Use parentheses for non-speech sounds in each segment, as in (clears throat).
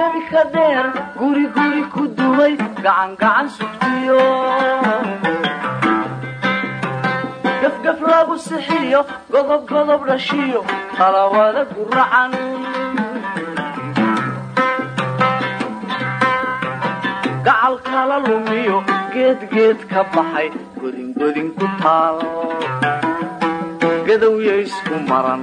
gebigebi ka dheer guriguri ku dumay gacangacan sugtiyo gafgaf lagu sixiyo godob godob dhashiyo talawada guracan gacal kala lumiyo geedgeed ka baxay godingodin ku taal gadowya isku maran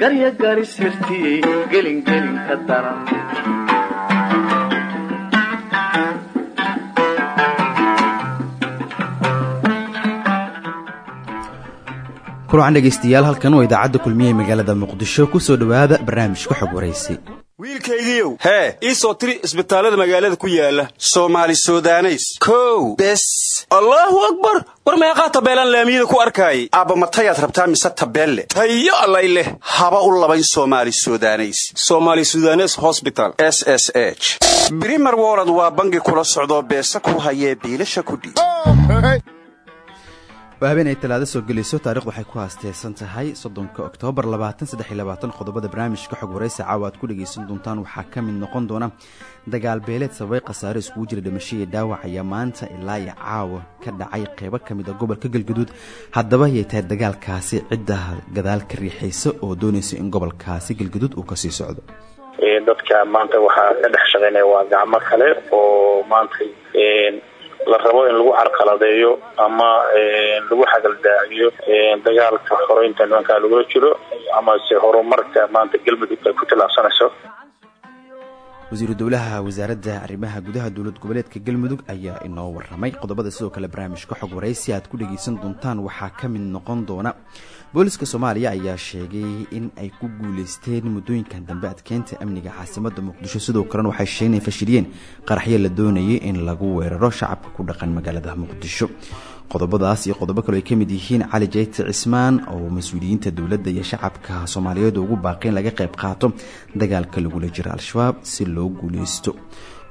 garya garisirtiyey gelingelin ka daran kulan dhegaystayaal halkan waa idaacadda kulmiye magaalada muqdisho ku soo dhowaada barnaamijka xog waraysi wiilkaygiiow hee ii soo tiri isbitaallada magaalada ku yaalla soomaali sudaneys. Kow. Bes. Allaahu akbar! War meeqaa tabeelaan laamiyada ku arkaayay aabba matayaad rabtaa mise tabeelle? Tayo allay leh. Haba u labayn soomaali sudaneys. Somaali sudanes hosbital s s h. Brimer wolod waa bangi kula socdoo beesa ku hayee biilasha kudhiib waa habeen ay talaado soo gelayso taarikhdu waxay ku haasteysan tahay soddonka oktoobar qodobada barnaamijka xog waraysa caawa aad ku dhegaysan doontaan waxaa ka mid noqon doona dagaal beeleed sababay khasaare iskugu jira dhimasho iyo dhaawac ayaa maanta ilaa iyo caawa ka dhacay qeybo ka mid a gobolka galgaduud haddaba ayay tahay dagaalkaasi cidda gadaal ka riixaysa oo doonaysa in gobolkaasi galgaduud uu ka sii socdo. Dadka maanta waxaa ka dhex shaqaynaya waa gacmo kale oo maanta la rabo in lagu carqaladeeyo ama lagu xagaldaaciyo dagaalka horeynta nimankaa lagula jiro amase horumarka maanta galmudug ay ku tilaabsanayso. Wasiiru dowlaha wasaaradda arrimaha gudaha dowlad goboleedka galmudug ayaa inoo waramay qodobada sidoo kale barnaamijka xog waraysi aad ku dhagaysan doontaan waxaa ka mid noqon doona booliska soomaaliya ayaa sheegay in ay ku guuleysteen muddooyinkan dambe adkeynta amniga caasimada muqdisho. Sidoo kalena waxay sheegeen inay fashiliyeen qaraxyo la doonayay in lagu weeraro shacabka ku dhaqan magaalada muqdisho. Qodobadaas iyo qodobo kale ay ka mid yihiin cali jayte cismaan oo mas'uuliyiinta dowladda iyo shacabka soomaaliyeed ugu baaqeen laga qayb qaato dagaalka lagula jiro al-shabaab si loo guuleysto.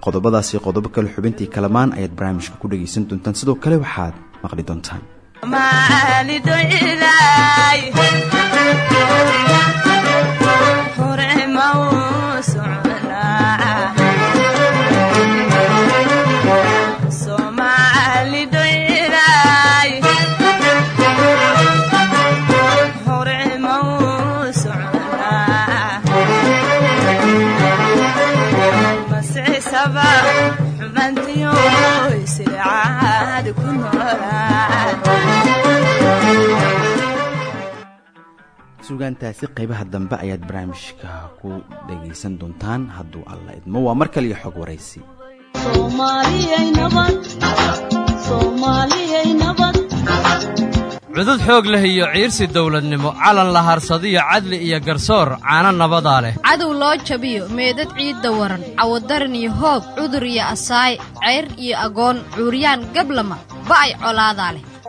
Qodobadaas iyo qodobo kale xubintii kalamaan ayaad barnaamijka ku dhagaysan doontaan. Sidoo kale waxaad maqli doontaan maalidayday sugaantaasi qaybaha dambe ayaad barnaamijka ku dhagaysan doontaan. Hadduu alla idmo waa mar kale iyo xog waraysi cudud xoog leh iyo ciirsi dawladnimo calan la harsadiyo cadli iyo garsoor caano nabadaa leh. Cadow loo jabiyo meedad ciidda waran cawadaran iyo hoog cudur iyo asaay ceyr iyo agoon cuuryaan gablama ba'ay colaadaa leh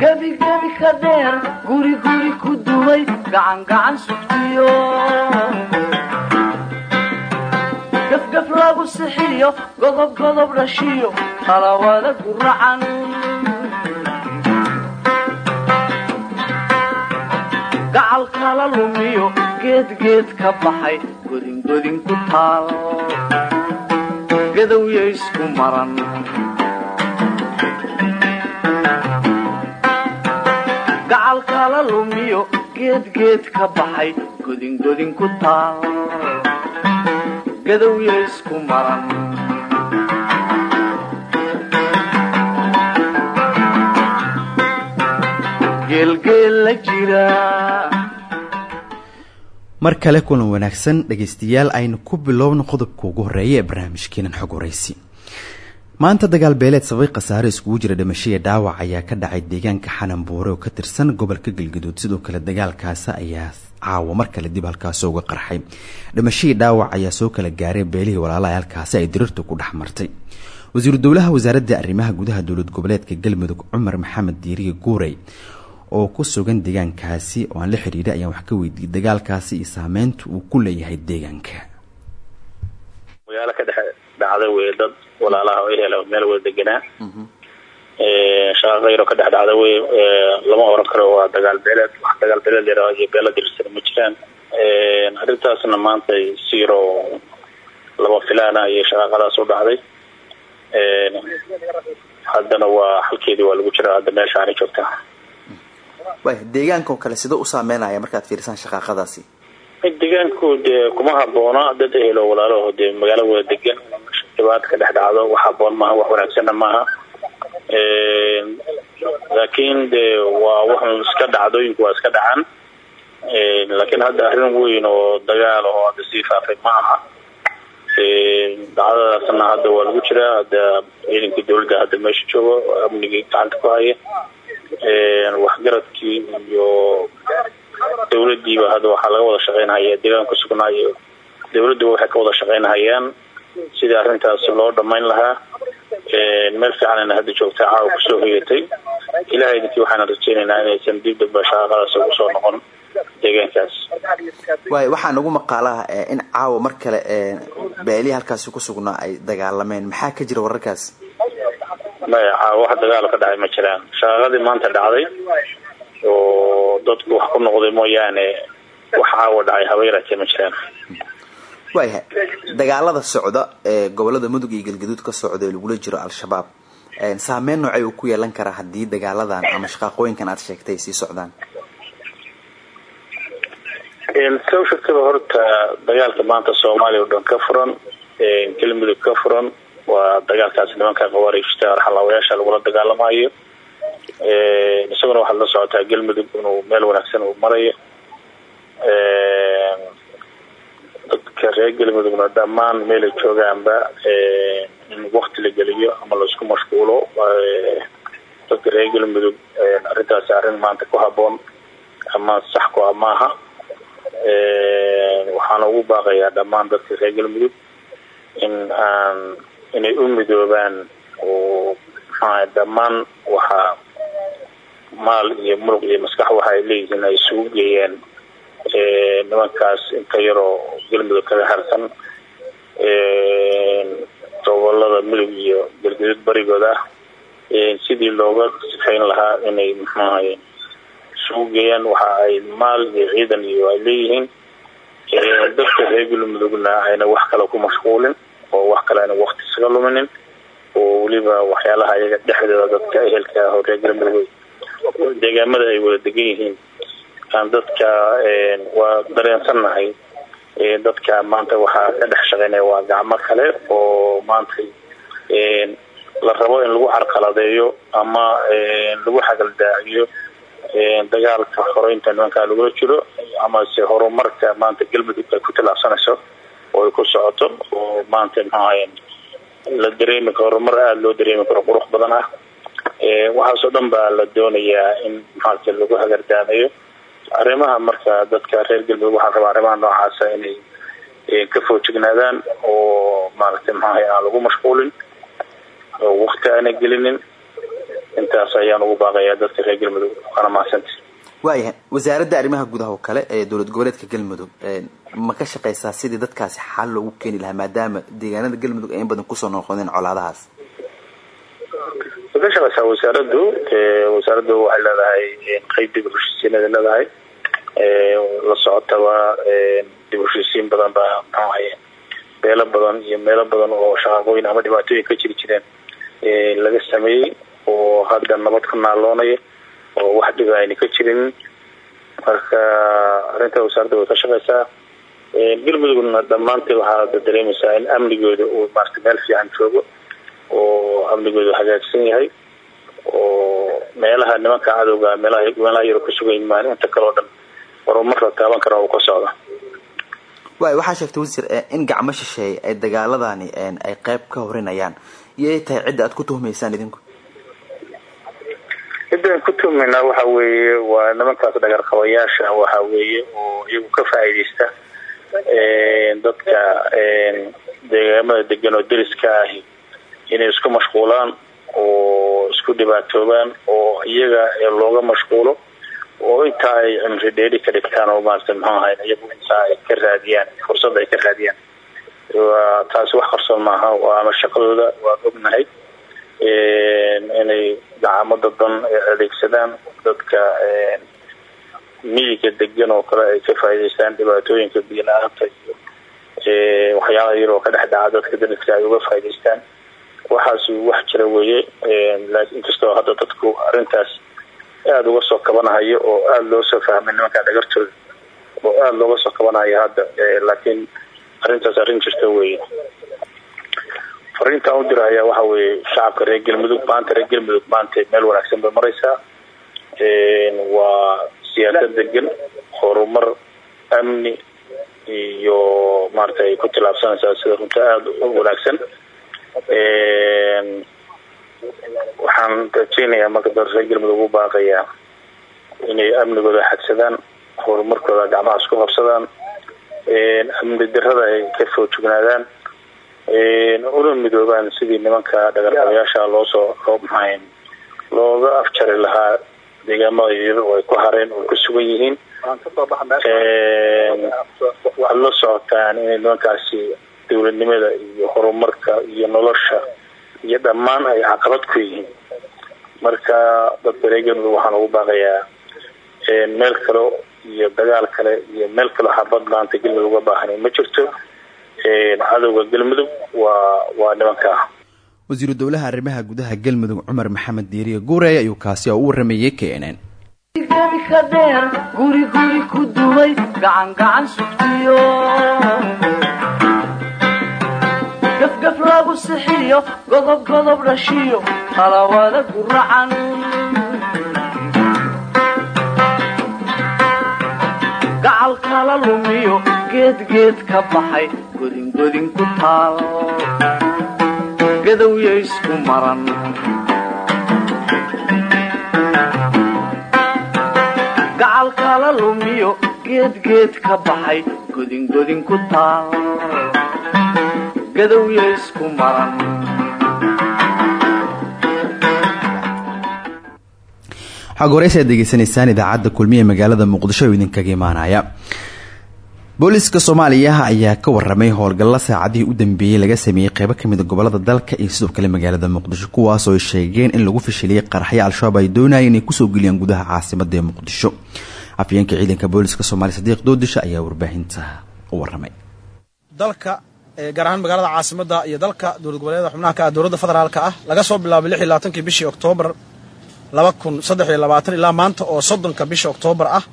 gebigebi ka dheer guriguri ku dumay gacangacan sugtiyo. Gafgaf lagu sixiyo godob godob dhashiyo talawada guracan gacal kala lumiyo geedgeed ka baxay godingodin ku taal. Gadowya isku maran kala lumiyo geedgeed ka baxay godingodin ku taal. Gadowya isku maran. Mar kale kulan wanaagsan dhegaystayaal aynu ku bilowno qodobka ugu horreeya ee barnaamijkeenan xog horeysi maanta dagaal beeleed sababay khasaare iskugu jira dhimashaya dhaawac ayaa ka dhacay deegaanka xananbuure oo ka tirsan gobolka galgaduud sidoo kale dagaalkaasi ayaa caawa mar kale dib halkaasi uga qarxay. Dhimashadii dhaawac ayaa soo kala gaaray beelihii walaalaha halkaasi ay diriirtu ku dhex martay. Wasiiru dowlaha wasaaradda arrimaha gudaha dowlad goboleedka galmudug cumar maxamed diiriye guurey oo ku sugan deegaankaasi oo aan la xidhiidhay ayaan wax ka weydiiyey. Dagaalkaasi iyo saameynta uu ku leeyahay deegaanka walaalaha o ehel meel wada deganaa shaqa kayro ka dhex dhacda wey lama oran karo waa dagaal beeleed wax dagaal beeleed yara iyo beela dirsana ma jiraan. Arrintaasna maanta siiro laba filaana iyo shaqaaqadaas u dhacday. Haddana waa halkeedii waa lagu jiraa hadda meesha aanay joogtaa. Waaya deegaanka oo kale sidoo u saameynaya markaad fiirisaan shaqaaqadaasi? Deegaanku dee kuma haboona dad ehelo walaalaho dee magaalo wada degan dhibaata ka dhex dhacdo wax haboon maaha wax wanaagsanna maaha. Laakiin dee waa waxun iska dhacdooyinku waa iska dhacan laakiin hadda arrin weyn oo dagaal oo hadda sii faafay ma aha. Dhacdadaasna hadda waa lagu jiraa hadda ciidankii dawladda hadda meesha joogo amnigii gacanta ku haya. Waxgaradkii iyo dawladiiba hadda waxaa laga wada shaqeynhaya deegaan ku sugnaayo dawladduba waxay ka wada shaqeynhayaan sidii arrintaas loo dhamayn lahaa? Meel fiicanayna hadda joogtaa caawa ku soo hoyatay. Ilahay idinkii waxaana rajeynaynaa inaysan dib damba shaqaaqadaas ugu soo noqon deegaankaas. Waaya waxaa nagu maqaalaha in caawa mar kale beelihii halkaasi ku sugnaa ay dagaalameen. Maxaa ka jira wararkaas? Maya caawa wax dagaalo ka dhacay ma jiraan. Shaqaaqadii maanta dhacday oo dadku wax ku noqday mooyaane wax caawa dhacay habayratee ma jiraan waayahay dagaalada socda ee gobollada mudug iyo galgaduud ka socda ee lagula jiro al-shabaab saameyn noocay uu ku yeelan karaa haddii dagaaladan ama shaqaaqooyinkan aad sheegtay sii socdaan? Sa u sheegtaba horta dagaalka maanta soomaaliya oo dhan ka furan galmudug ka furan waa dagaalkaasi nimanka qawaariijta arxalaawayaasha lagula dagaalamayo isaguna waxaad la socotaa galmudug inuu meel wanaagsan uu marayo dadka reer galmudugna dhammaan meelay joogaanba in wakti la geliyo ama la isku mashquulo. Dadka reer galmudug arrintaasi arrin maanta ku haboon ama sax ku ah maaha. Waxaana ugu baaqayaa dhammaan dadka reer galmudug in aan inay u midoobaan oo maxaa dhammaan waxaa maal iyo muruq iyo maskax waxa ay leeyihiin ay isugu geeyeen nimankaas inta yaroo galmudug kaga harsan gobollada mudug iyo galgaduud barigooda ah sidii looga sifayn lahaa inay maxuahay isugu geeyaan waxa ay maal iyo ciidan iyo ay leeyihiin. Dadka reer galmudugna ayna wax kale ku mashquulin oo wax kale ayna wakti isaga luminin oo weliba waxyaalaha iyaga dhexdooda dadka ehelka ah oo reer galmudug deegaamada ay wada degan yihiin. Aan dadka waa dareensannahay dadka maanta waxaa ka dhex shaqeynaya waa gacmo kale oo maanta la rabo in lagu carqaladeeyo ama lagu xagaldaaciyo dagaalka horeynta nimankaa lagula jiro amase horumarka maanta galmudug ay ku tilaabsanayso oo ay ku socoto oo maanta maxaahay la dareemi karo horumar aada loo dareemi karo qurux badan ah. Waxaasoo dhan baa la doonayaa in maarata lagu hagardaamayo arrimaha marka dadka reer galmudug waxaa rabaa arrimaha noocaasa inay ka foojignaadaan oo maaragtay maxaahay aan lagu mashquulin oo wakti aana gelinin. Intaas ayaan ugu baaqayaa dadka reer galmudug waana mahadsanta waayahay wasaaradda arrimaha gudaha oo kale ee dowlad goboleedka galmudug ma ka shaqeysaa sidii dadkaasi xal loogu keeni lahaa maadaama deegaanada galmudug ay in badan ku soo noqdeen colaadahaas? Way ka shaqeysaa wasaaraddu wasaaraddu waxay leedahay qeyb dib leedahay la socotaba dib uheshiisiin badan baa maxuahay beelo badan iyo meelo badan oo shaqaaqooyin ama dhibaatooyin ka jiri jireen laga sameeyey oo hadda nabad ku naaloonaya oo wax dhiba ayna ka jirin marka arrinta wasaaradda way ka shaqeysaa galmudugna dhammaanteed waxaa dareemaysaa in amnigooda uu maarata meel fiican joogo oo amnigoodu hagaagsan yahay oo meelaha nimanka cadowga meelaha meelaha yaro ka sugayn maan inta kale oo dhan horumar la taaban kara uu ka socda. Waay waxaa sheegtay wasiir in gacmo shisheeye ay dagaaladani ay qeyb ka horinayaan iyay tahay cidda aad ku tuhmaysaan idinku. Cidaan ku tuhmaynaa waxa weeye waa nimankaas dhagarqabayaasha waxa weeye oo iyagu ka faa'iidaysta dadka deegaamada degan oo deriska ahi inay isku mashquulaan oo isku dhibaatoobaan oo iyaga looga mashquulo oo intaa ay cimri dheeri ka dhigtaan oo maarata muxuu ahay iyagu intaa ay ka raadiyaan fursada ay ka raadiyaan. Waa taasi wax qarsoon maaha waana shaqadooda waan ognahay inay gacamo dadan adeegsadaan dadka miyiga degan oo kale ay ka faa'iidaystaan dhibaatooyinka biyo la'aanta iyo waxyaalaha yar oo ka dhex dhaca dadka dariska ay uga faa'idaystaan waxaas wax jira weeye inkastoo hadda dadku arrintaas aada uga soo kabanahayo oo aada loo soo fahmay nimanka dhagartooda oo aada looga soo kabanayo hadda laakiin arrintaas arrin jirta weeye. Fariintaan u diraya waxa weeye shacabka reer galmudug maanta reer galmudug maanta meel wanaagsan bay maraysaa waa siyaasad degan horumar amni iyo maarata ay ku tilaabsanaysaa sida runta aada u wanaagsan waxaan rajeynayaa marka reer galmudug u baaqayaa inay amnigooda xadsadaan horumarkooda gacmaha isku qabsadaan amni darada ay ka soo jugnaadaan una midoobaan sidii nimanka dhagarqabayaasha loosoo loo maxayn looga afjari lahaa deegaamada oo ay ku hareen oo ku sugan yihiin. Waxaad la socotaan inay nimankaasi dowladnimada iyo horumarka iyo nolosha iyo dhammaan ay caqabad ku yihiin. Marka dadka reer galmudug waxaan ugu baaqayaa meel kale iyo dagaal kale iyo meel kaleo xabad maanta galmudug uga baahanay ma jirto cadowga galmudug waa waa nimanka. Wasiiru dowlaha arrimaha gudaha galmudug cumar maxamed diiriye guurey ayuu kaasi oo u waramayey k n ku dumay gacan gacan sugtiyo gafgaf lagu sixiyo godob godob dhashiyo talawada guracan gacal kala lumiyo geed geed ka baxay godin godin ku taal. Gadowya isku maran. Gacal kala lumiyo geed geed ka baxay godin godin ku taal gadowya isku maran xog horeysa ad degeysanaysaan idaacadda kulmiye magaalada muqdisho oo idinkaga imaanaya. Booliiska soomaaliya ayaa ka waramay howlgalla saacadihii u dambeeyey laga sameeyey qeybo kamida gobollada dalka iyo sidoo kale magaalada muqdisho kuwaasoo ay sheegeen in lagu fashiliyey qaraxyo al-shabaab ay doonayeen inay ku soo geliyaan gudaha caasimada ee muqdisho. Afyeenka ciidanka booliiska soomaaliya sadiiq doodisha ayaa warbaahinta u waramay dalka gaar ahaan magaalada caasimada iyo dalka dowlad goboleeda xubnaha ka ah dowladda federaalka ah laga soo bilaabay lix iyo labaatankii bishii oktoobar laba kun saddex iyo labaatan ilaa maanta oo soddonka bisha oktoobar ah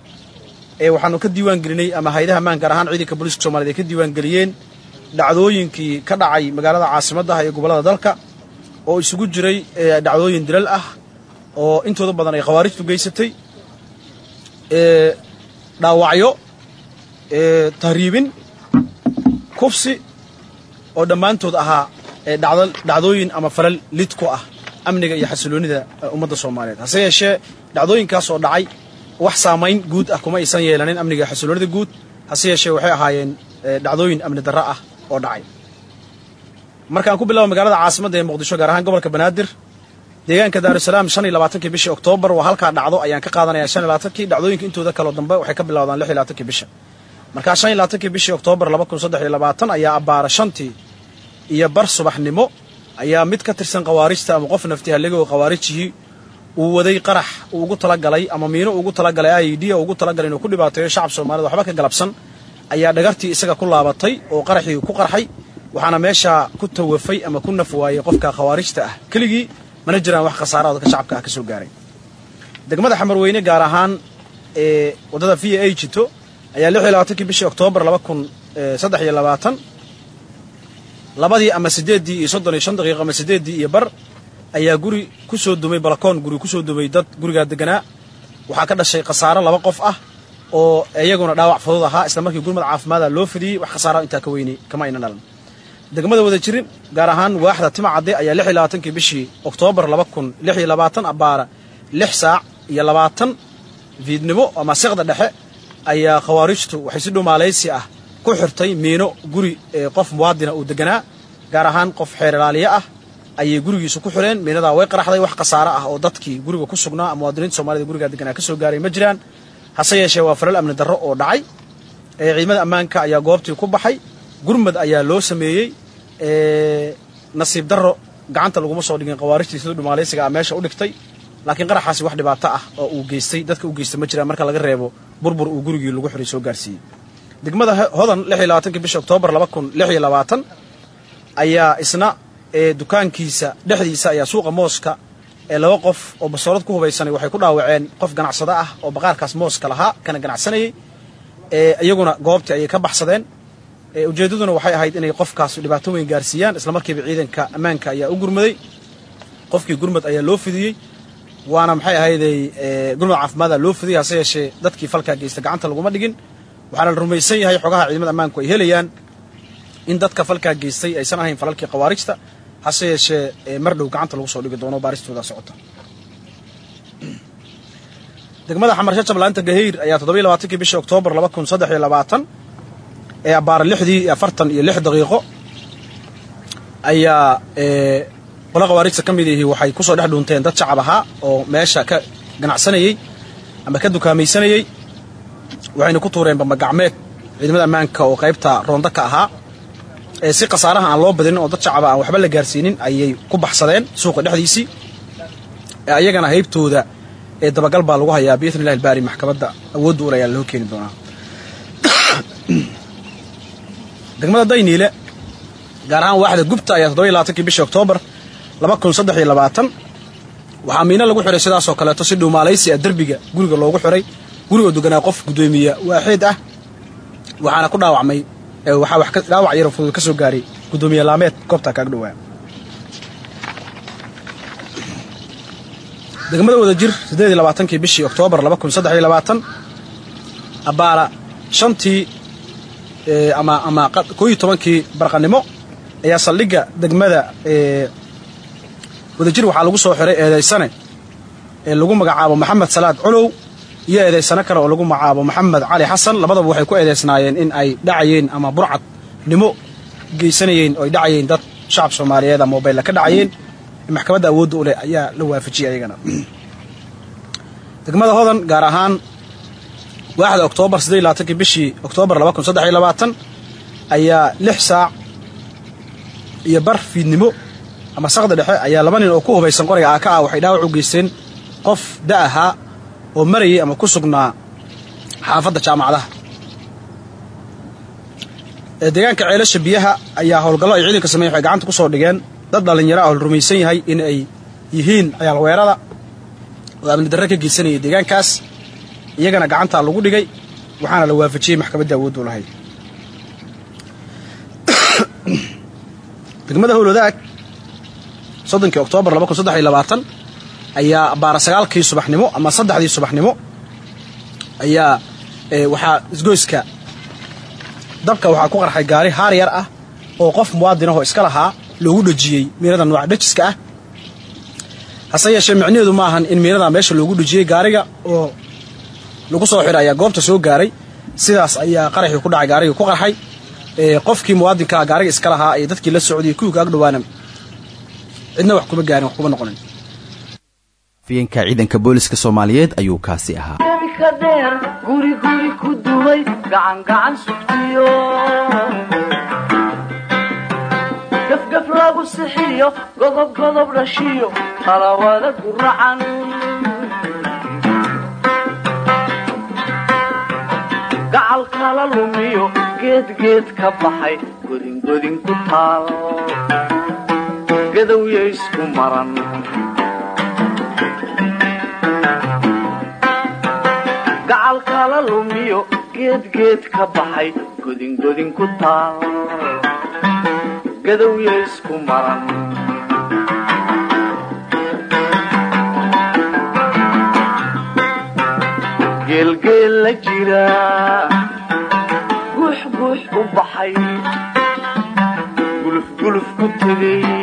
ee waxaanu ka diiwaan gelinay ama haydaha maan gaar ahaan ciidanka booliiska somaliyed ay ka diiwaan geliyeen dhacdooyinkii ka dhacay magaalada caasimaddaha iyo gobollada dalka oo isugu jiray dhacdooyin dilal ah oo intooda badan ay khawaarijtu geysatay dhaawacyo tahriibin kufsi oo dhammaantood ahaa dhacdooyin ama falal lid ku ah amniga iyo xasiloonida ummadda soomaaliyeed. Hase yeeshee dhacdooyinkaas oo dhacay wax saamayn guud ah kuma aysan yeelanin amniga iyo xasiloonida guud. Hase yeeshee waxay ahaayeen dhacdooyin amni darro ah oo dhacay. Markaan ku bilaabo magaalada caasimadda ee muqdisho gaar ahaan gobolka banaadir deegaanka daarusalaam shan iyo labaatankii bishii oktoobar waa halkaa dhacdo ayaan ka qaadanaya shan iyo labaatankii dhacdooyinka intooda kaloo dambe waxay ka bilowdaan lix iyo labaatankii bisha markaa shan iyo labaatankii bishii oktoobar laba kun saddex iyo labaatan ayaa abbaara shantii iyo bar subaxnimo ayaa mid ka tirsan khawaarijta ama qof nafti halligoo khawaarijihii uu waday qarax uu ugu talagalay ama miino ugu talagalay i d ugu talagalay inuu ku dhibaateeyo shacab soomaalida waxba ka galabsan ayaa dhagartii isaga ku laabatay oo qaraxii ku qarxay waxaana meeshaa ku tawafay ama ku naf waayey qofka khawaarijta ah. Keligii mana jiraan wax khasaaraha dadka shacabka ah ka soo gaaray. Degmada xamarweyne gaar ahaan ee waddada v a jito ayaa lix iyo labaatankii bishii oktoobar laba kun saddex iyo labaatan. Labadii ama siddeeddii iyo soddon iyo shan daqiiqo ama siddeeddii iyo bar ayaa guri ku soo dumay balakoon guri ku soo dumay dad gurigaa deganaa. Waxaa ka dhashay khasaaro laba qof ah oo iyaguna dhaawac fudud ahaa isla markii gurmad caafimaada loo fidiyey. Wax khasaara intaa ka weynay kama ayna dhalan. Degmada wada jirin gaar ahaan waaxda timacadde ayaa lix iyo labaatankii bishii oktoobar laba kun lix iyo labaatan abbaara lix saac iyo labaatan fiidnimo ama siqda dhexe ayaa khawaarijtu waxay si dhumaalaysi ah ku xirtay miino guri qof muwaadina uu deganaa gaar ahaan qof xeer ilaaliye ah ayay gurigiisu ku xireen. Miinadaa way qaraxday wax khasaaro ah oo dadkii guriga ku sugnaa muwaadiniinta soomaalida gurigaa deganaa ka soo gaaray ma jiraan. Hase yeeshee waa falal amni darro oo dhacay. Ciidamada ammaanka ayaa goobtii ku baxay. Gurmad ayaa loo sameeyey. Nasiib darro gacanta laguma soo dhigin khawaarijtii sida dhumaalaysiga ah meesha u dhigtay. Laakiin qaraxaasi wax dhibaato ah oo uu geystay. Dadka u geysta ma jiraan marka laga reebo burbur uu gurigii lagu xiray soo gaarsiiyey. Degmada hodan bisha labaatan ayaa isna dukaankiisa dhexdiisa ayaa suuqa mooska ee laba qof oo basoorad ku hubaysanay waxay ku dhaawaceen qof ganacsado ah oo baqaarkaas mooska lahaa kana ganacsanayey iyaguna goobtii ayay ka baxsadeen. Ujeeddaduna waxay ahayd inay qofkaas dhibaato weyn gaarsiiyaan isla markiiba ciidanka ammaanka ayaa u gurmaday qofkii gurmad ayaa loo fidiyey waana maxay ahayday gurmad caafimaada loo fidiyey hase yeeshee dadkii falkaa geysta gacanta laguma dhigin. Waxaana la rumaysan yahay xogaha ciidamada ammaanku ay helayaan in dadka falkaa geystay aysan ahayn falalkii khawaarijta hase yeeshee mar dhow gacanta lagu soo dhigi doono baaristooda socota. (clears throat) Degmada xamar shajab laanta gahayr ayaa toddobiyo labaatankii bishii oktoobar laba kun saddex iyo labaatan ee abbaara lixdii afartan iyo lix daqiiqo ayaa qola khawaarijta ka mid ihi waxay ku soo dhex dhuunteen dad shacab ahaa oo meesha ka ganacsanayey ama ka dukaamaysanayey waxayna ku tuureen bambagacmeed ciidamada ammaanka oo qaybta roonda ka ahaa. Ee si khasaaraha aan loo badinin oo dad shacaba aan waxba la gaarsiinin ayay ku baxsadeen suuqa dhexdiisii ayagana haybtooda ee dabagal baa lagu hayaa biidni illahi albaari maxkamadda awoodda ul ayaa loo keeni doonaa. Degmada dayniile gaar ahaan waaxda gubta ayaa toddoba iyo labaatankii bishii oktoobar waxaa miino lagu xiray sidaasoo kaleeto si dhuumaalaysi ah derbiga guriga loogu xiray gurigoo deganaa qof guddoomiya waaxid ah waxaana ku dhaawacmay waxaa wax dhaawac yaro fudud ka soo gaaray guddoomiye laameed goobtaa kaaga dhowaa degmada wada jir siddeed iyo labaatankii bishii oktoobar abbaara shantii ama ama koo iyo tobankii barqanimo ayaa saldhigga degmada wadajir waxaa lagu soo xiray eedaysane ee lagu magacaabo maxamed salaad colow iyo eedaysano kale oo lagu magacaabo maxamed cali xasan. Labadaba waxay ku eedaysnaayeen in ay dhacayeen ama burcadnimo geysanayeen oo ay dhacayeen dad shacab soomaaliyeed ama mobaylla ka dhacayeen. Maxkamadda awoodda u leh ayaa la waafajiyey ayagana. Degmada hodan gaar ahaan waaxda oktoobar labaatankii bishii oktoobar ayaa lix saac iyo bar fiidnimo ama saqda dhexe ayaa laba nin oo ku hubaysan qoriga aaka ah waxay dhaawac u geysteen qof da ahaa oo marayay ama ku sugnaa xaafadda jaamacadaha. Deegaanka ceelasha biyaha ayaa howlgallo ay ciidanka sameeye waxay gacanta ku soo dhigeen. Dad dhallinyaro ah oo la rumaysan yahay in ay yihiin ciyaalweerada oo amni darre ka geysanayay deegaankaas iyagana gacantaa lagu dhigay waxaana la waafajiyey maxkamadda awooddu lahayd (coughs) degmada howlwadaag soddonkii oktoobar laba kun saddex iyo labaatan ayaa baara sagaalkii subaxnimo ama saddexdii subaxnimo ayaa waxaa isgoyska dabka waxaa ku qarxay gaari haar yar ah oo qof muwaadin ahoo iska lahaa loogu dhejiyey miinada nooca dhejiska ah. Hase yeeshee micnaheedu ma ahan in miinadaa meesha loogu dhejiyey gaariga oo lagu soo xiray ayaa goobta soo gaaray. Sidaas ayaa qaraxii ku dhacay gaarigii ku qarxay qofkii muwaadinkaa gaariga iska lahaa iyo dadkii la socdayay kuwii kaag dhawaana cidna wax kuma gaarin wax kuma noqonin. Afyeenka ciidanka booliska soomaaliyeed ayuu kaasi ahaa. Dheer guri guri ku duway gacan gacan sugtiyo. Gafgaf lagu sixiyo godob godob dhashiyo talawada guracan gacal kala lumiyo geedgeed ka baxay godingodin ku taal gadowya isku maran gacal kala lumiyo geedgeed ka baxay godingodin ku taal gadowya isku maran geelgeel la jira guux guux u baxay gulufguluf ku tegay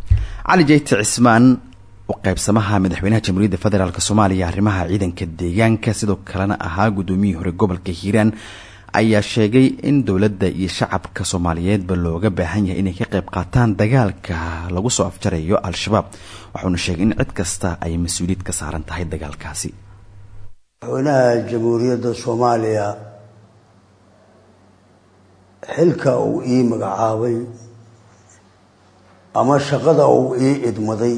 cali jeyte cismaan oo qaybsamaha madaxweynaha jamhuuriyadda federaalk soomaaliya arrimaha ciidanka deegaanka sidoo kalena ahaa guddoomiyihii hore gobolka hiiraan ayaa sheegay in dowladda iyo shacabka soomaaliyeedba looga baahan yahay inay ka qayb qaataan dagaalka lagu soo afjarayo al-shabaab waxauna sheegay in cid kasta ay mas'uuliyad ka saaran tahay dagaalkaasi. Madaxweynaha jamhuuriyadda soomaaliya xilka uu ii magacaabay ama shaqada uu ii idmaday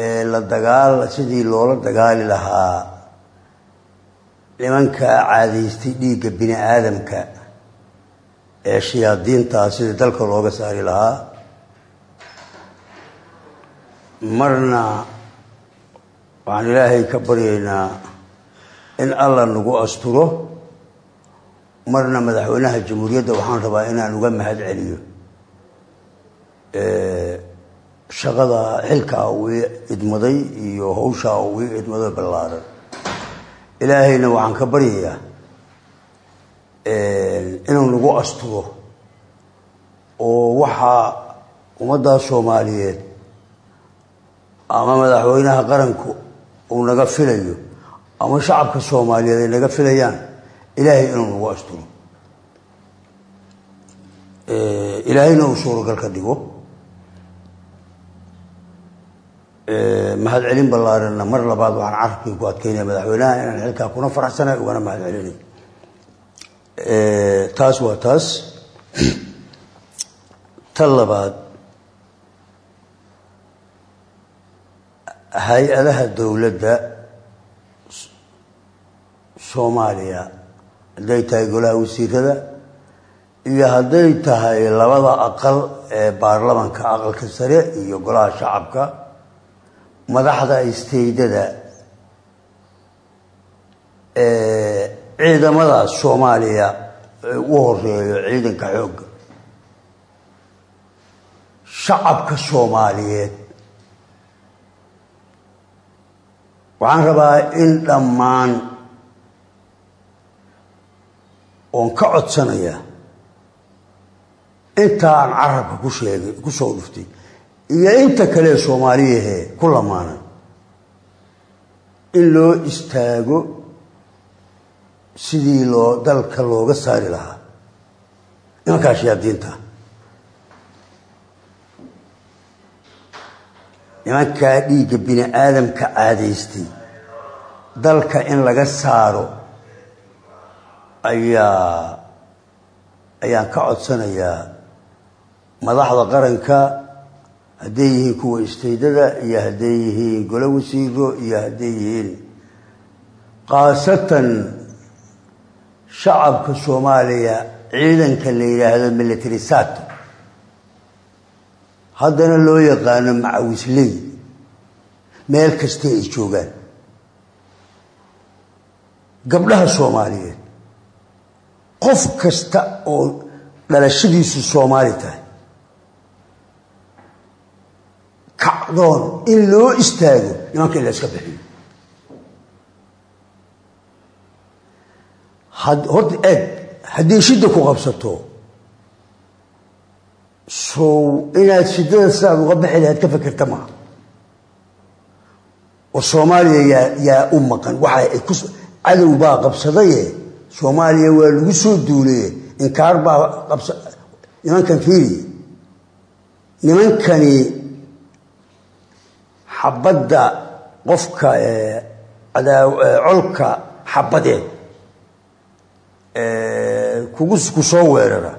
ee la dagaal sidii loola dagaali lahaa nimankaa caadaystay dhiigga bini aadamka ee shayaadiintaa sidii dalka looga saari lahaa marna waxaan ilaahay ka baryaynaa in alla nagu asturo marna madaxweynaha jamhuuriyadda waxaan rabaa inaan uga mahad celiyo shaqada xilkaa uu ii idmaday iyo hawshaa uu ii idmaday ballaaran. Ilaahayna waxaan ka baryayaa inuu nagu asturo oo waxaa ummadda soomaaliyeed ama madaxweynaha qaranku uu naga filayo ama shacabka soomaaliyeed ay naga filayaan ilaahay inuu nagu asturo ilaahayna uu suuragal ka dhigo mahad celin ballaaranna mar labaad waxaan carabkii ku adkeynaya madaxweynaha inaan xilkaa kuna faraxsanahay ugana mahad celinay taas waa taas. (clears throat) Tan labaad hay'adaha dowladda soomaaliya hadday tahay golaha wasiirada iyo hadday tahay labada aqal ee baarlamanka aqalka sare iyo golaha shacabka madaxda isteydada ciidamada soomaaliya u horeeyo ciidanka xoogga. Shacabka soomaaliyeed. Waxaan rabaa in dhammaan oon ka codsanaya inta aan carabka ku sheegay ku soo dhuftay iyo inta kale soomaaliyahee ku lamaanan in loo istaago sidii loo dalka looga saari lahaa. Nimankaa shayaadiinta nimankaa dhiigga bini aadamka caadaystay dalka in laga saaro ayaa ayaan ka codsanayaa madaxda qaranka hadday yihiin kuwa isteydada iyo hadday yihiin golo wasiiro iyo hadday yihiin. Khaasatan shacabka soomaaliya ciidanka la yidhaahdo military sato haddana loo yaqaano macawisley meel kasta ay joogaan. Gabdhaha soomaaliyeed. Qof kasta oo dhalashadiisu soomaali tahay kacdoon in loo istaago nimanka in la iska bixiyo horta eeg haddii shidda ku qabsato sow inaad shiddada sidaad uga bixi lahayd ka fekerta maaha oo soomaaliya yaa yaa u maqan. Waxa ku cadow baa qabsadaye soomaaliya waa lagu soo duuleye inkaar baa qabsa nimankan fiiriya nimankani xabadda qofka colka xabadeed kugu ku soo weerara.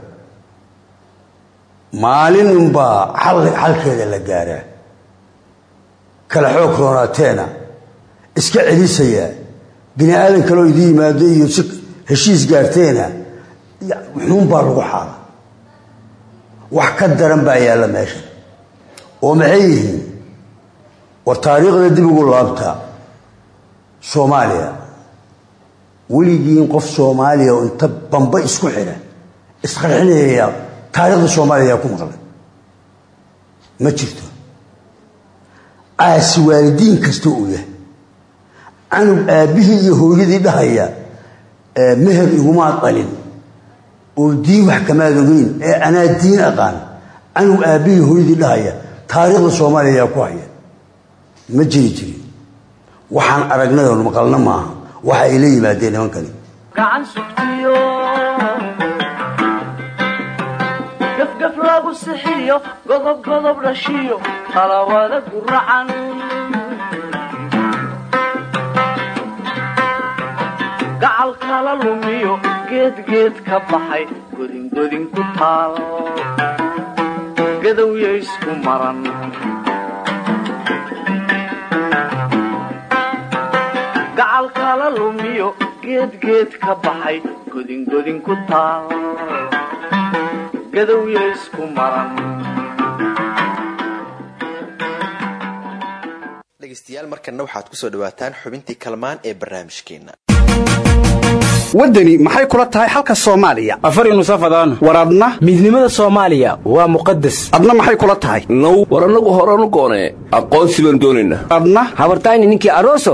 Maalin unbaa xalkeeda la gaaraa kala xoog roonaateena iska celisayaa bini aadan kaloo idin yimaado iyo si heshiis gaarteena. Wuxuunbaa lagu xaala wax ka daran baa yaalla meesha. Oo maxay yihiin war taariikhda dib ugu laabta soomaaliya. Weligiin qof soomaaliya oo inta bamba isku xidha isqarxinaya taariikhda soomaaliya ku maqlay ma jirto. Aasi waalidiin kasta uu yahay. Canug aabbihii iyo hooyadii dhahaya meher igumaa dhalin oo diin wax kamaad ogeyn ee anaa diin aqaan canug aabbihii hooyadii dhahaya taariikhda soomaaliya yaa ku haya ma jiri jirin. Waxaan aragnay oon maqalna maaha. Waxa ay la yimaadeen nimankani. Gacan sugtiyo. Gafgaf lagu sixiyo godob godob dhashiyo talawada guracan gacal kala lumiyo geedgeed ka baxay godingodin ku taal gadowya isku maran lumiyo geedgeed ka baxay godingodin ku taal. Gadowya isku maran. Dhegeystayaal markanna waxaad ku soo dhawaataan xubintii kalmaan ee barnaamijkeena. Waddani maxay kula tahay xalka soomaaliya? Afari nusafadaan war adna? Midnimada soomaaliya waa muqadas adna maxay kula tahay? Now war annagu horanu goonee aqoonsi baan doonaynaa adna? Habartayni ninkii aroso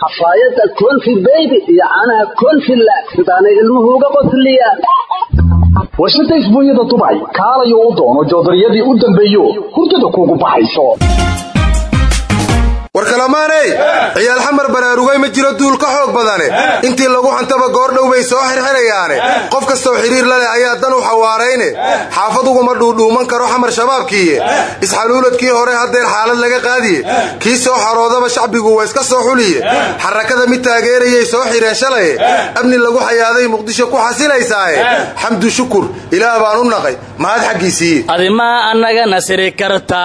xafaayadda konfi beybi iyo caanaha konfilla sidaanay ilmuhu uga qosliyaan warshada isbuunyada dubay kaalayo u doono joodariyadii u dambeeyo hurdada kuugu baxayso war kalamaaney ciyaal xamar baraarugay ma jiro duul ka xoog badane. Intii lagu xantaba goordhow bay soo xirxirayaane qof kastoo xidhiir la leh ayaa dan u xawaarayne. Xaafaduguma dhuudhuuman karo xamar shabaabkiiye. Isxaluuladkii hore haddeer xaalad laga qaadiye. Kii soo xaroodaba shacbigu waa iska soo xuliye. Xarakada mid taageerayay soo xireen shalaye amni lagu xayaaday muqdisho ku xasilaysaaye. Xamdu shukur ilaah baan u naqay. Mahad xaggiisiiye adimaa annaga nasiri karta.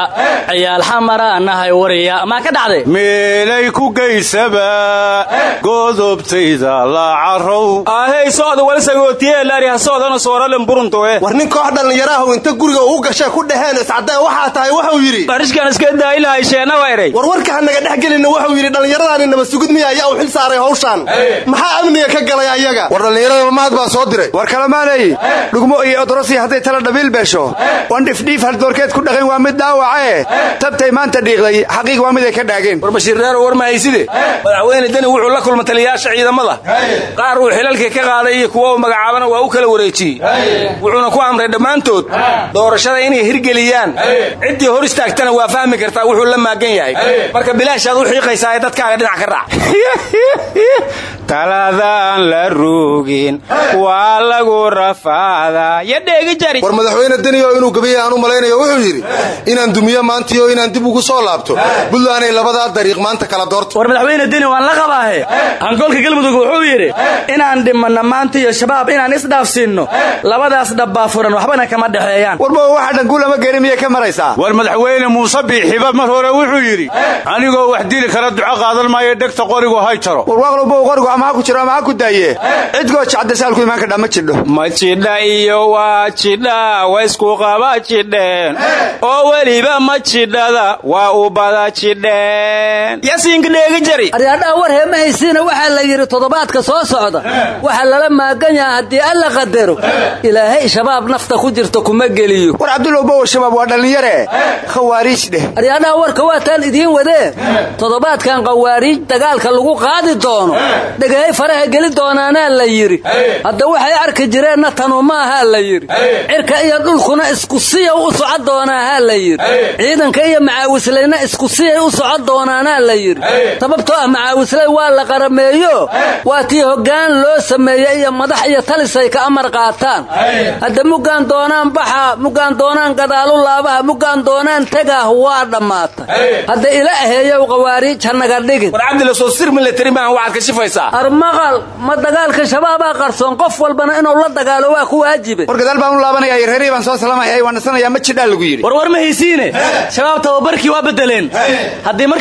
Ciyaal xamara nahay wariya. Maa ka dhacday meelay ku geysaba godobtayda la carow. Ahey socda wali sagootiyeelaari ha socdana sooralen buruntoe war nin koox dhallinyaraahw inta guriga uu gashay ku dhaheen iscadee waxaa tahay wuxuu yidhi barishkan iska daayilahay sheena wayray war warka ha naga dhex gelinna wuxuu yidhi dhallinyaradaani nabasugid miya ayaa u xil saaray hawshaan. Maxaa amniga ka galay ayaga? War dhallinyarada mahad baa soo diray. War kalamaanay dhugmo iyo odorosi hadday tala dhabiil beesho. Wan dhifdhiif haldoorkeed ku dhaqan waa mid dhaawacae tabtay maanta dhiiqday xaqiiq waa mid ay ka dhaageen war bashiir dheero war ma hayside? Madaxweyne deni wuxuu la kulma taliyayaasha ciidamada. Qaar uu xilalka ka qaaday iyo kuwa uu magacaabana waa u kala wareejiyey. Wuxuuna ku amray dhammaantood doorashada inay hirgeliyaan. Ciddii hor istaagtana waa fahmi kartaa wuxuu la maagan yahay. Marka bilaashaad u xiiqaysaa ee dadkaaga dhinac ka raac. (laughs) Taladaan la rogin waa lagu rafaadaa. Yo dheegi jari. War madaxweyne deni oo inuu gabiya aan u malaynayo wuxuu yidhi inaan dumiyo maantiyo inaan dib ugu soo laabto buntlanday labadaa dariiq maanta kala doorto. War madaxweyne deni waan la qabaahe. Hangoolka galmudug wuxuu yidhi inaan dhimanno maanta iyo shabaab inaan isdhaafsiinno labadaas dhabbaa furan waxbana kama dhexeeyaan. War madaxweyne muuse biixiba mar hore wuxuu yidhi anigoo wax dili kara duco qaadan maayo dhegta qorigu hay jaro ma jidho. Ma jidha iyo waa jidha wa isku qaba jidheen. Oo weliba ma jidhada waa u bada jidheen yasiinka dheegi jari aryaadhaha war heema haysiina waxaa la yidhi toddobaadka soo socda waxaa lala maagan yaha haddii alla qadaro ilaahay shabaab nafta ku jirta kuma geliyo. War cabdulow bowa shabaab waa dhallinyare. Khawaariij dheh. Aryaadhaha warka waataan idiin wadee toddobaadkan khawaariij dagaalka lagu qaadi doono dhegahay faraha geli doonaanaa la yidhi. Hadda waxay arki jireenna tanu maahaa la yidhi. Cirka iyo dhulkuna isku siya u doonaahaa la yidhi. Ciidanka iyo macaawislayna isku siyay u socon doonaanaa la yidhi. Sababtoo ah macaawislay waa la qarameeyo. Waa tii hoggaan loo sameeyey iyo madax iyo talisay ka amar qaataan. Hadda muggaan doonaan baxa muggaan doonaan gadaalu laabaha muggaan doonaan tegaah waa dhammaatay hadda ila aheeyow khawaariij ha naga dhigin. War cabdila soo sir military maahan waxaad ka shifaysaa. Armaqal ma dagaalka shabaabaa qarsoon qof walbana inuu la dagaalo waa ku waajibe. War gadaal baan u laabanaya reerii baan soo salamaya waan nasanayaa ma jidhaa lagu yidhi. Warwar ma haysiine. Shabaab tababarkii waa bedeleen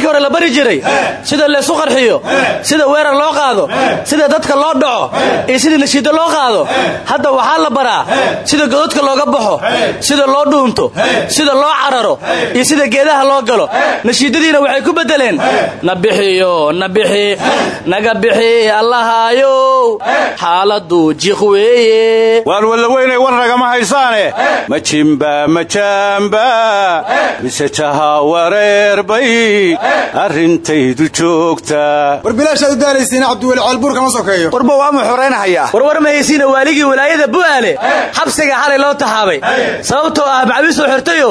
markii hore la bari jiray sida laysu qarxiyo sida weerar loo qaado sida dadka loo dhaco iyo sidii nashiiddo loo qaado hadda waxaa la baraa sida gododka looga baxo sida loo dhuunto sida loo cararo iyo sida geedaha loo galo. Nashiidadiina waxay ku bedeleen na bixiyo na bixi naga bixi allahaayow xaaladdu jiq weeye. Waan wallaweynay war nagama haysaane. Ma jimba ma jaamba mise jaha wareerbay arrintaydu joogtaa war bilaashaad u daalaysiina cabdiweli ceelbuur kama sokeeyo warba waama xoraynahayaa warwar ma haysiina waaligii walaayada bu'aale xabsiga xalay loo taxaabay. Sababtoo ah macbisuu xirtayo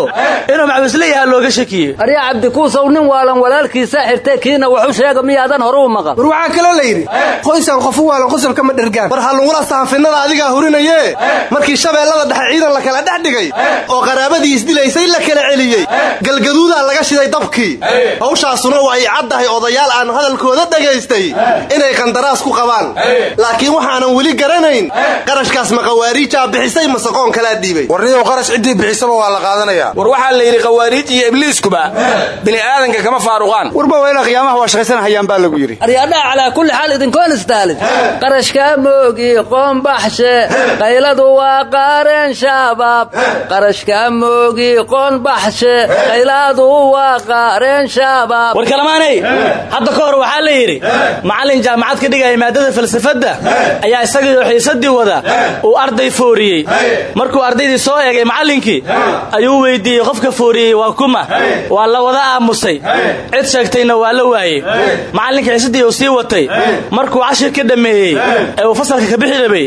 inuu macbisleeyaha looga shakiyey aryaa cabdikuusow nin waalan walaalkiisaa xirtay kiina waxu sheega miyaadan hore u maqan. War waxaa kaloo la yidhi qoysaan qofu waalan qosolka ma dhergaan. War hallungula sahanfinnada adigaa hurinaye markii shabeellada dhexe ciidan la kala dhex dhigay oo qaraabadii isdilaysay la kala celiyey. Galgaduudaa laga shiday dabkii hawshaasuna waa ay caddahay odayaal aan hadalkooda dhagaystay inay qandaraas ku qabaan. Laakiin waxaanan weli garanayn qarashkaas ma khawaariijaa bixisay mase qoon kalaa dhiibay warniyow qarash ciddii bixisaba waa la qaadanayaa war waxaa la yidhi khawaariij iyo ibliiskuba bini aadanka kama faaruqaan. Warba weyla qiyaamaha waa shaqaysanahayaan baa lagu yidhi. Aryaadhaha calaa kulli xaal idinkoon istaalin qarashkaa moogi qoonbaxshe qayladu waa qaareen shabaab. Qarashkaa moogi qoonbaxshe qayladu waa qaareen shabaab war kalamaanay? Hadda ka hor waxaa la yidhi macallin jaamacad ka dhigaya maadada falsafadda ayaa isagaiyo xiisadii wada uu arday fooriyey. Markuu ardaydii soo eegay macallinkii ayuu weydiiyey qofka fooriyey waa kuma waa la wada aamusay. Cid sheegtayna waa la waayey. Macallinka xiisadii uu sii watay. Markuu cashir ka dhammeeyey ee uu fasalka ka bixi rabay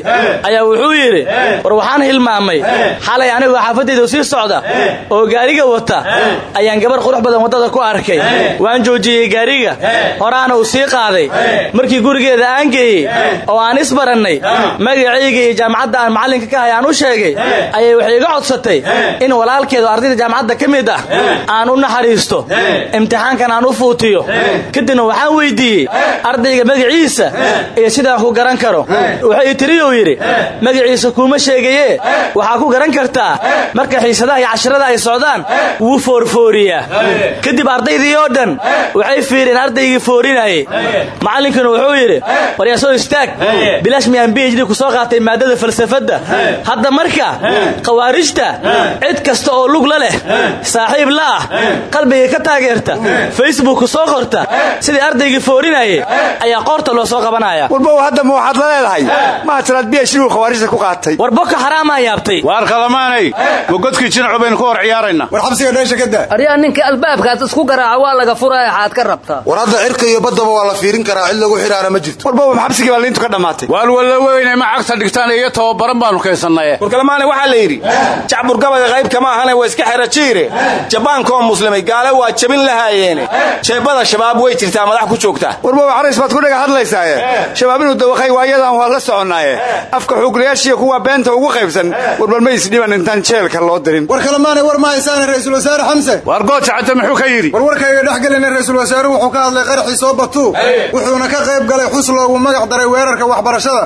ayaa wuxuu yidhi war waxaan hilmaamay. Xalay anigoo xaafadayda sii socda oo gaariga wata ayaan gabar qurux badan waddada ku arkay waan joojiyey gaariga. Horaana uu sii qaaday. Markii gurigeeda aan geeyey oo aan isbarannay magacayga iyo jaamacadda aan macallinka ka hay aan u sheegay ayay waxay iga codsatay in walaalkeedu ardayda jaamacadda ka mid ah aan u naxariisto. Imtixaankan aan u fuutiyo. Kadibna waxaan weydiiyey ardayga magaciisa iyo sidaan ku garan karo. Wuxuu tiriyuu yidhi magaciisa kuuma sheegaye waxaa ku garan kartaa marka xiisadaha iyo cashirada ay socdaan wuu foorfooriyaa. Kadib ardaydii oo dhan waxay fiireen ardaygii foorinayay macallinkuna wuxuu yidhi waryaasoo istaag. Bilaash miyaan b ku soo qaatay maadada falsafadda. Hadda marka khawaarijta cid kasta oo lug la leh saaxiib la ah qalbiga ka taageerta facebook soo qorta sidii ardaygii foorinayay ayaa qoorta loo soo qabanaya. Warbow hadda ma waxaad la leedahay? Maha tiraad b h d khawaarijta ku qaatay. War boka xaraamaa yaabtay. Waar kalamaanay? Ma godkii jinacu baynu ku hor ciyaaraynaa war xabsiga dheesha ka daa. Aryaa ninka albaabkaas isku garaaca waa laga furaya xaad ka rabtaa war hadda cirka iyo baddaba waa la fiirin karaa cid lagu xidhaana ma jirto. Warbow xabsigii baa liintu ka dhammaatay waan wallaweynay ma cagta dhigtaan iyo tababaran baanu keensannaye warkalamaane waxaa la yidhi jacburgabada qayb kama ahane waa iska xera jiire. Jabaankoo muslimay gaale waa jabin lahaayeene. Jeebada shabaab way jirtaa madax ku joogtaa warbow xarays baad ku dhaga hadlaysaaye. Shabaab inuu dawaqay waayadan waa la soconnaaye afka xuuglayaashiiyo kuwa beenta ugu qaybsan warbal ma isdhiban intaan jeelka loo dirin. War kalemaane war ma haysaane ra'yisul wasaare xamse. Waar gooja cadde muxuu ka yidhi? War warkayga dhex gelina ra'yisul wasaaruhu wuxuu ka hadlay qaraxii soo batuu wuxuuna ka qayb galay xus loogu magac daray weerarka waxbarashada.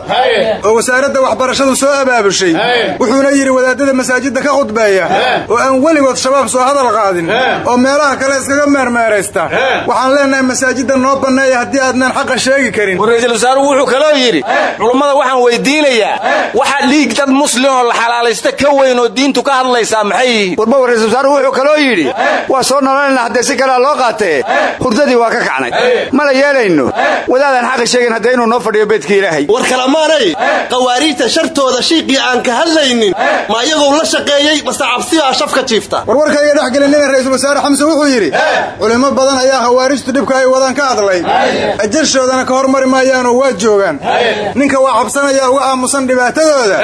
Oo wasaaradda waxbarashadu soo abaabushay. Wuxuuna yidhi wadaadada masaajidda ka khudbeeya. Oo aan weligood shabaab soo hadal qaadin. Oo meelaha kale iskaga meermeeraysta. Waxaan leenahay masaajidda noo banneeya haddii aadnaan xaqa sheegi karin. War ra'iisul wasaaruhu wuxuu kaloo yidhi culummada waxaan weydiinayaa. Waxa dhiig dad muslim oo la xalaalaysta ka weyn oo diintu ka hadlaysaa maxay? Yihiin warba ra'isul wasaaruhu wuxuu kaloo yidhi waa soo nololna haddee si kalea loo qaatee hurdadii waa ka kacnay. Mala yeelayno? Wadaadaan xaqi sheegin haddee inuu noo fadhiyo beedka ilaahay. War kalamaanay qawaariijta shartooda shiiqii aan ka hadlaynin ma iyagoo la shaqeeyey mase cabsiyaa shaf ka jiifta warwarkayga dhex gelinina ra'iisul wasaare xamse wuxuu yidhi culimo badan ayaa khawaarijtu dhibka ay wadaan ka hadlay. Ajarshoodana ka hormari maayaanoo waa joogaan. Ninka waa cabsanaya uga aamusan dhibaatadooda.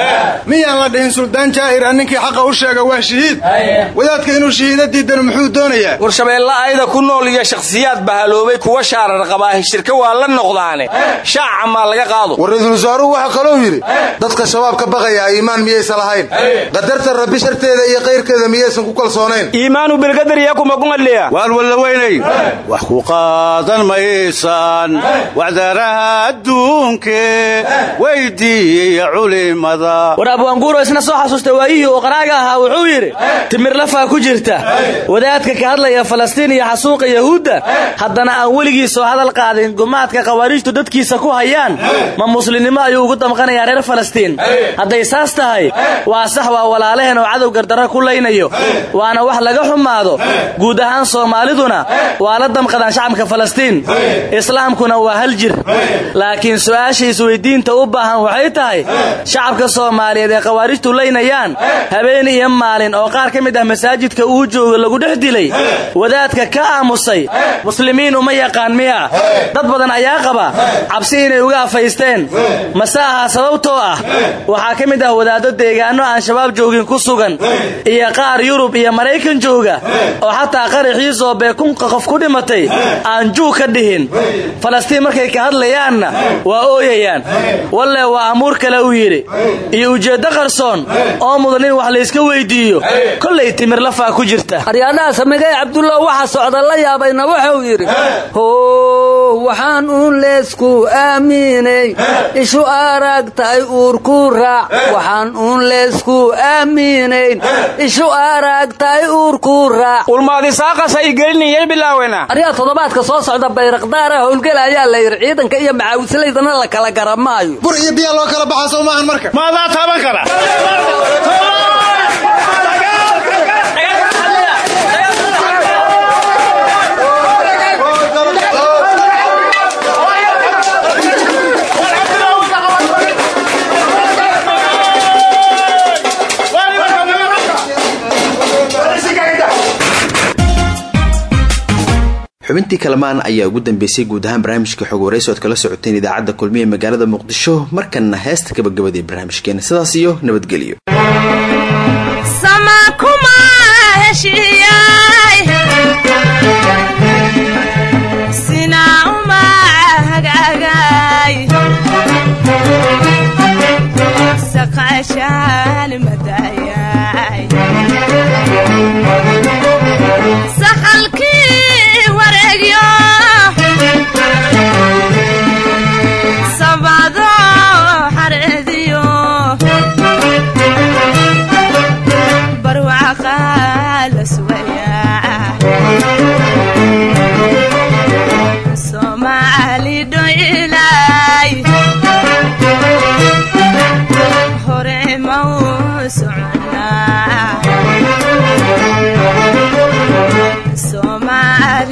Miyaan la dhihin suldaan jaa'ira ninkii xaqa u sheega waa shahiid. Wadaadka inuu shahiida diidano muxuu doonayaa? War shabeella ayda ku nool iyo shakhsiyaad bahaloobay kuwa shaarar qabaahi shirka waa la noqdaane. Shaaca maa laga qaado. War ra'iisul wasaaruhu waxaa kaloo yidhi dadka shabaab ka baqayaa iimaan miyaysan lahayn. Qadarta rabbi sharteeda iyo kayrkeeda miyaysan ku kalsoonayn. Iimaanu bilqadar iyo kuma kungadliya waan walla weynay wax ku qaadan maysaan wacdaraha adduunke weydiiya culimada. War abwaanguuro isna soo xasuusta waayihii uu qaraaga ahaa wuxuu yidhi timir lafaa ku jirta. Wadaadka ka hadlaya falastiin iyo xasuuqa yahuudda haddana aan weligii soo hadal qaadin gumaadka khawaariijtu dadkiisa ku hayaan ma muslimnimo ayuu ugu damqanayaa reer falastiin. Hadday saas tahay waa sax waa walaalaheen oo cadow gardarra ku laynayo. Waana wax laga xumaado. Guud ahaan soomaaliduna waa la damqadaan shacabka falastiin. Islaamkuna waa hal jir. Laakiin su'aasha isweydiinta u baahan waxay tahay shacabka soomaaliyeed ee khawaarijtu laynayaan habeen iyo maalin oo qaar ka mid ah masaajidka uu jooga lagu dhex dilay wadaadka ka aamusay muslimiin uma yaqaan miya. Dad badan ayaa qaba. Cabsi inay uga afaysteen. Mase sababtoo ah waxaa ka mid ah wadaaddo deegaanno aan shabaab joogin ku sugan iyo qaar yurub iyo maraykan jooga oo xataa qaraxii soobee kunka qof ku dhimatay aan juug ka dhihin. Falastiin markay ka hadlayaanna waa ooyayaan. Walle waa amuur kale uu yidhi. Iyo ujeeddo qarsoon oo mudan in wax layska weydiiyo. Kollay timir lafaa ku jirta yaabayna wuxuu yidhi how waxaan uun leesku aaminay. Ishu aragtay uurku raac. Waxaan uun leesku aaminayn ishu aragtay uurku raac. Ulmaadisaaqasa i geliniyay bilaawena. Aryaa toddobaadka soo socda bayraqdaara howlgala ayaa la yidhi ciidanka iyo macaawislaydana la kala garamaayo. Bur iyo biyaa loo kala baxaa soo maahan marka. Maadaa taaban kara xubintii kalamaan ayaa ugu dambeysay guud ahaan barnaamijka xog waraysi oad kala socoteen idaacadda kulmiye magaalada muqdisho markanna heesta gabagabadee barnaamijkeena. Sidaas iyo nabadgelyo Thank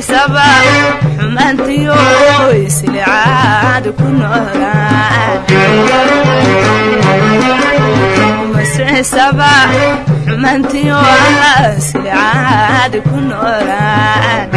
masixisaba xumantiyo islicaad ku noolaan. Masixisaba xumantiyo islicaad ku noolaan